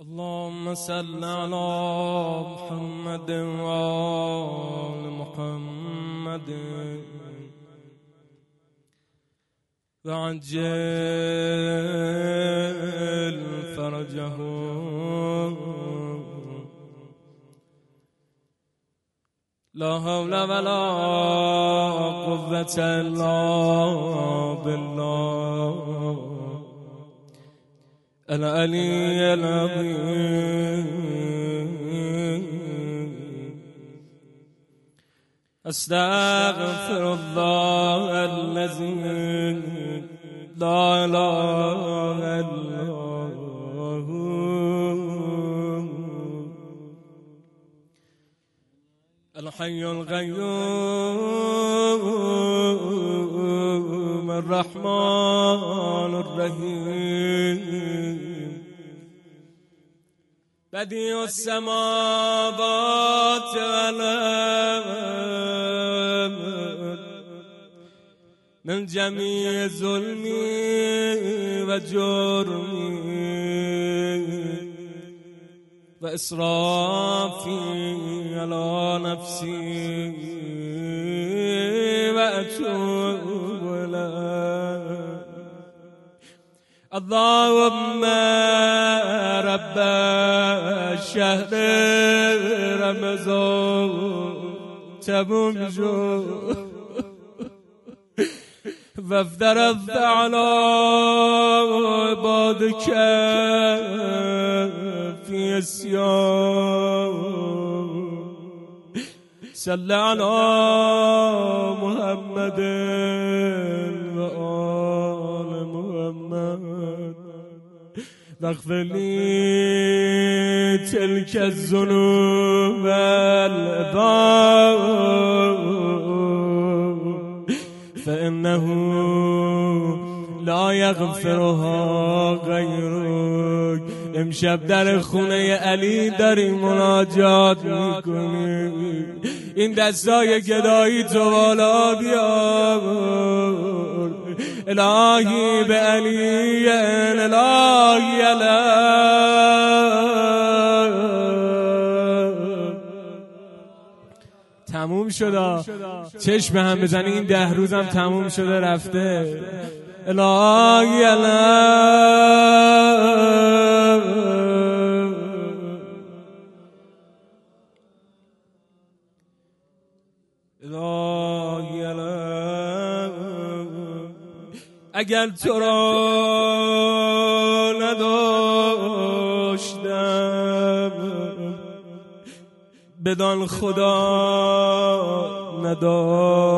اللهم صل على محمد وآل محمد. وعجل فرجه. لا حول ولا قوة إلا بالله. العلي العظيم. أستغفر الله الذي لا إله إلا الحي القيوم الرحمن الرحيم. بديع السماوات والأرض. من جميع ظلمي وجرمي وإسرافي على نفسي وأتوب إليك اللهم رب شهر رمضان. تموم جو وافترضت على عبادك في الصيام صل على محمد. واغفر لي تلك الذنوب والباب فإنه لا یغفرها غیرک. امشب در خونه علی داری مناجات می‌کنی. این دستای گدایی تو بالا بیار الهی به علی الهی تموم شده. چشم هم بزنی این ده روزم تموم شده رفته. الهی الهی اگر تو را نداشتم بدان خدا نداشتم.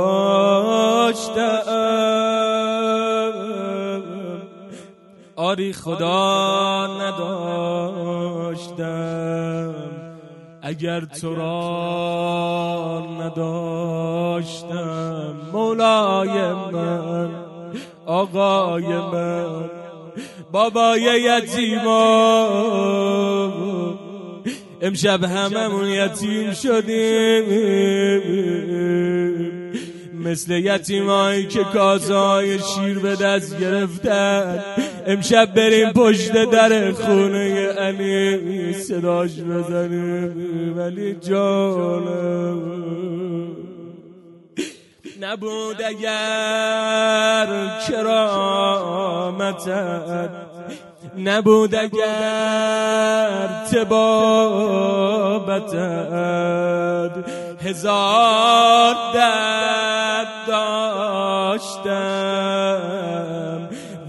آری خدا نداشتم. اگر تو را نداشتم مولای من آقای من بابای یتیما امشب هممون یتیم شدیم. مثل یتیمایی که کازای شیر به دست گرفتن. امشب بریم پشت در خونه علی صداش بزنیم. ولی جانم. نبود اگر کرامتت نبود اگر تبابتت هزار درد داشتم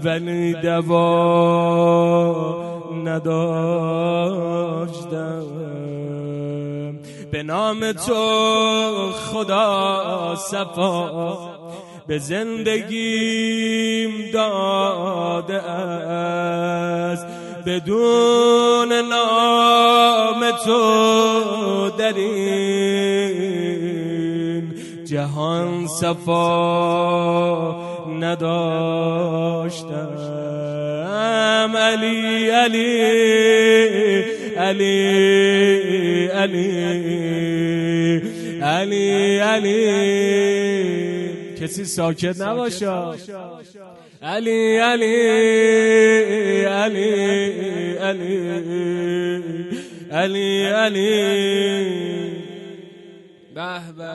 ولی دوا نداشتم. به نام تو خدا صفا. به زندگیم داده است. بدون نام تو در این جهان صفا نداشتم. علی علی علی. علی علی علی. کسی ساکت نباشه. علی علی علی علی علی علی. به به.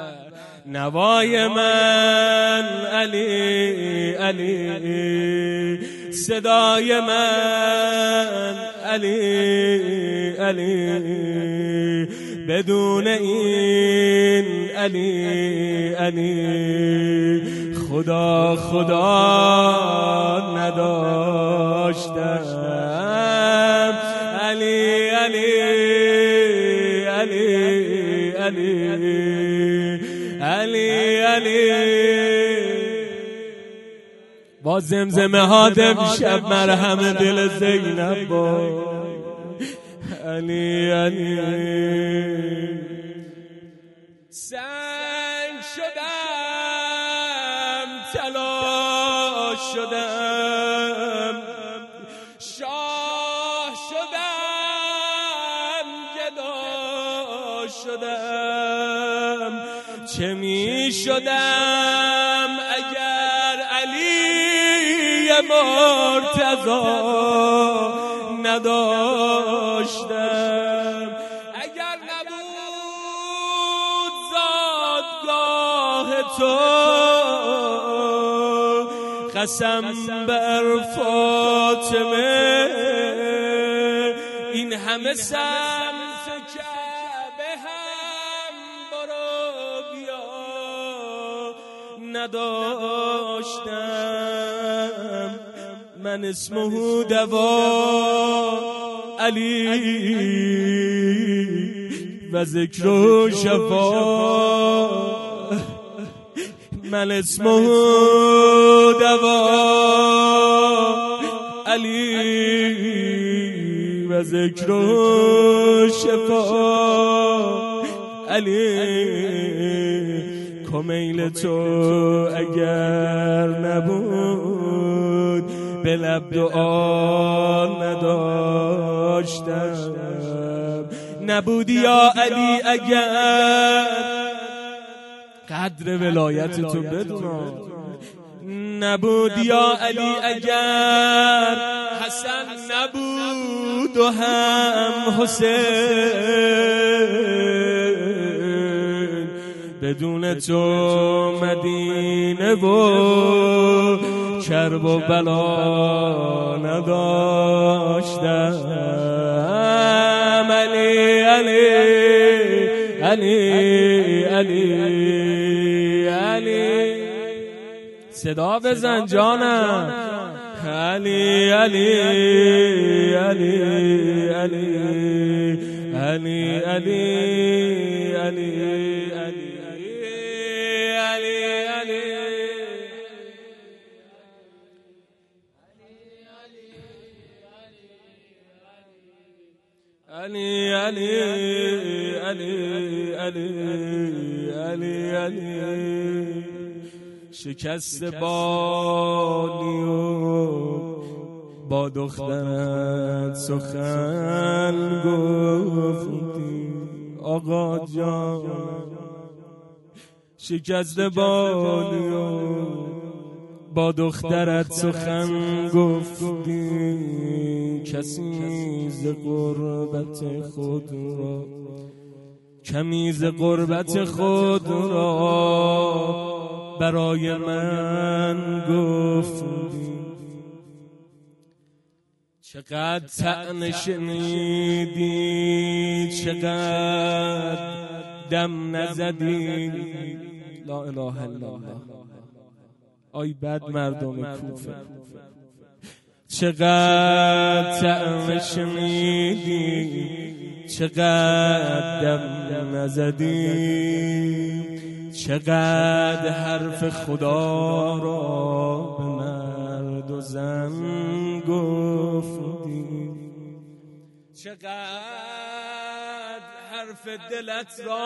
نوای من علی علی. صدای من. علی علی بدون این علی علی. خدا خدا نداشتم. علی علی علی علی با زمزمه ها شب مرهم دل زینب با علی علی. سنگ شدم طلا شدم. شاه شدم گدا شدم. چه می شدم؟ علی مرتضی نداشتم. اگر نبود زادگاه تو قسم بر فاطمه این همه سمت کعبه هم برو بیا. نداشتم. من اسمه دوا. علی. و ذکر و شفا. من اسمه دوا. علی. و ذکر و شفا. علی. کمیل تو اگر نبود. به لب دعا نداشتم. نبودی یا علی اگر قدر ولایت تو بدونم نبودی یا علی اگر حسن نبود و هم حسین. بدون تو مدینه و کرب و بلا نداشتم. علی علی علی علی علی. صدا بزن جانم. علی علی علی علی علی علی علی. علی علی علی علی علی علی شکست بانی و با دخترت سخن گفتی. آقا جان شکست بانی و با دخترت سخن گفتی. کسی ز قربت خود را کمی ز قربت خود را برای من گفتی. چقدر تعنی شنیدی چقدر دم نزدی. لا اله الا الله. آی بد مردم کوفه. چقدر تعم شنیدی؟ چقدر دم نزدی؟ چقدر حرف خدا را به مرد و زن گفتی؟ چقدر حرف دلت را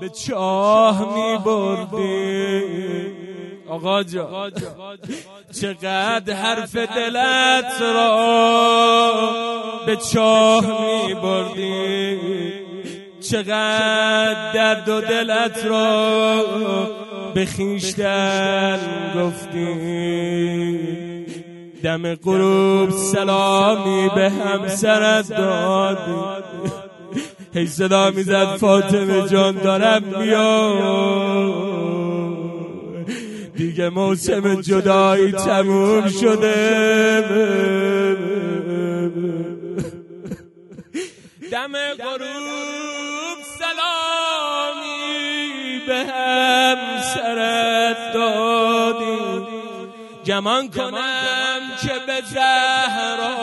به چاه می بردی آقا جا چقدر حرف دلت را به چاه می بردی چقدر درد و دلت را به خیشتن گفتی؟ دم غروب سلامی به همسرت دادی. هی صدا می‌زد فاطمه جان دارم میاد دیگه موسم جدایی تموم شده. دم غروب سلامی به هم سرت دادی. گمان کنم که به زهرا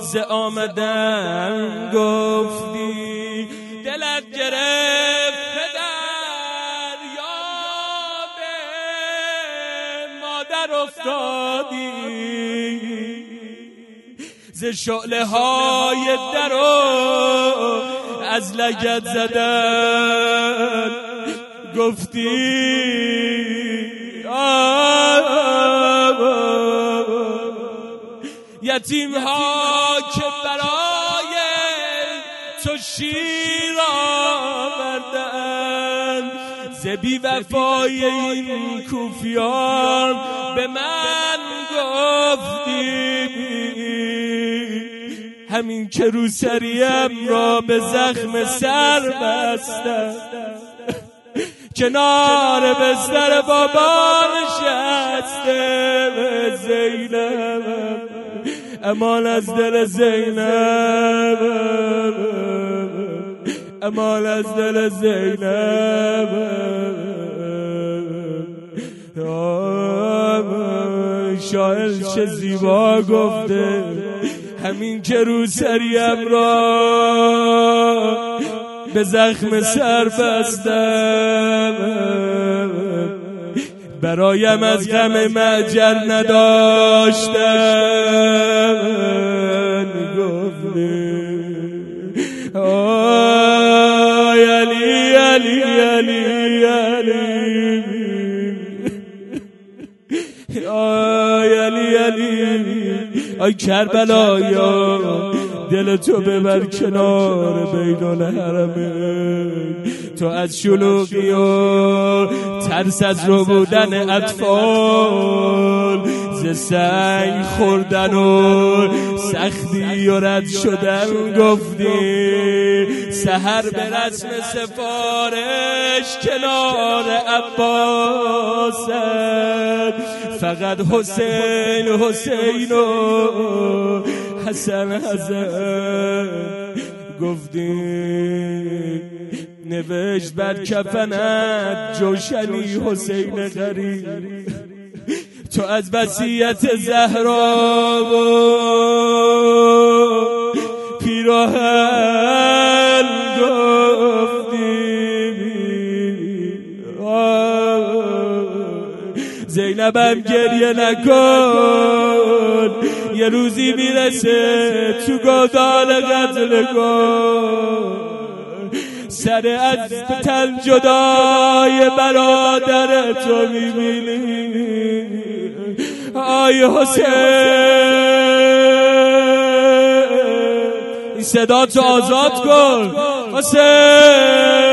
ز آمدن گفتی. دلت گرفت افتادی ز شعله های در از لگت زدن. گفتی یتیم ها که برای تو شیر آوردن. ز بی وفای این کوفیان به من گفتی. همین که رو سریم را به زخم سر بستم. کنار بستر بابا نشسته زینب. امان از دل زینب. امان از دل زینب. شاعر چه زیبا گفته. همین که رو سریم را به زخم سر بستم. برایم از غم معجر نداشتم. آی کربلایا دل تو ببر کنار بین الحرمه تو از شلوغی و ترس از رو بودن اطفال. ز سنگ خوردن و سختی و رد شدن گفتی. سهر به رسم سفارش کنار عباس فقط حسین حسین و حسن حسن. گفتی نوشت بر کفنت جوشنی حسین غریب. تو از وسیعت زهرا و پیراهن گفتی. زینبم گریه نکن یه روزی می‌رسه تو گودال قتل سر از تن جدای برادر تو می‌بینی. آی حسین. این صدا تو آزاد کن. حسین.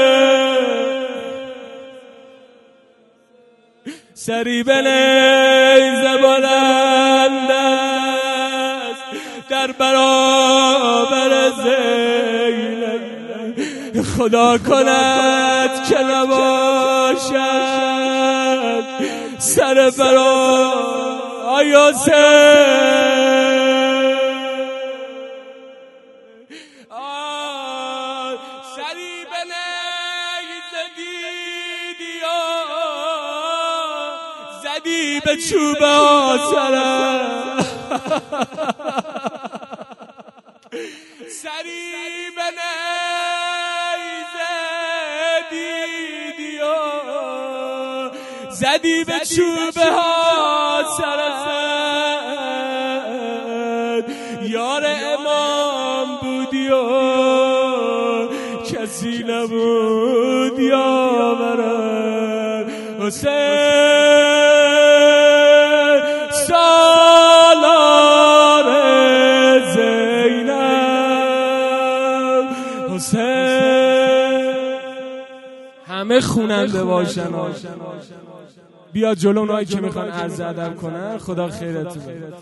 سری بنیز بلند است. در برابر زینب خدا کند که نباشد. سر برا آیا دیدیا زدی به چوب آسرم سری بنیز زدی به چوب آسرم یار امام بودی و کسی نبود یاورم حسین خوننده باشن بیا جلو اونایی که می‌خوان عرض ادب کنن. خدا خیرتون بده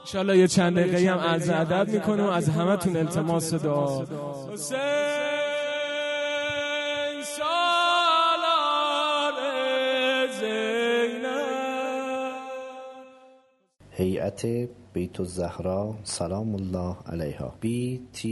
انشالله یه چند دقیقه هم عرض ادب می‌کنه و از همتون التماس دعا. حسین سالار زینب هیئت بیت الزهرا سلام الله علیها. Btzs.ir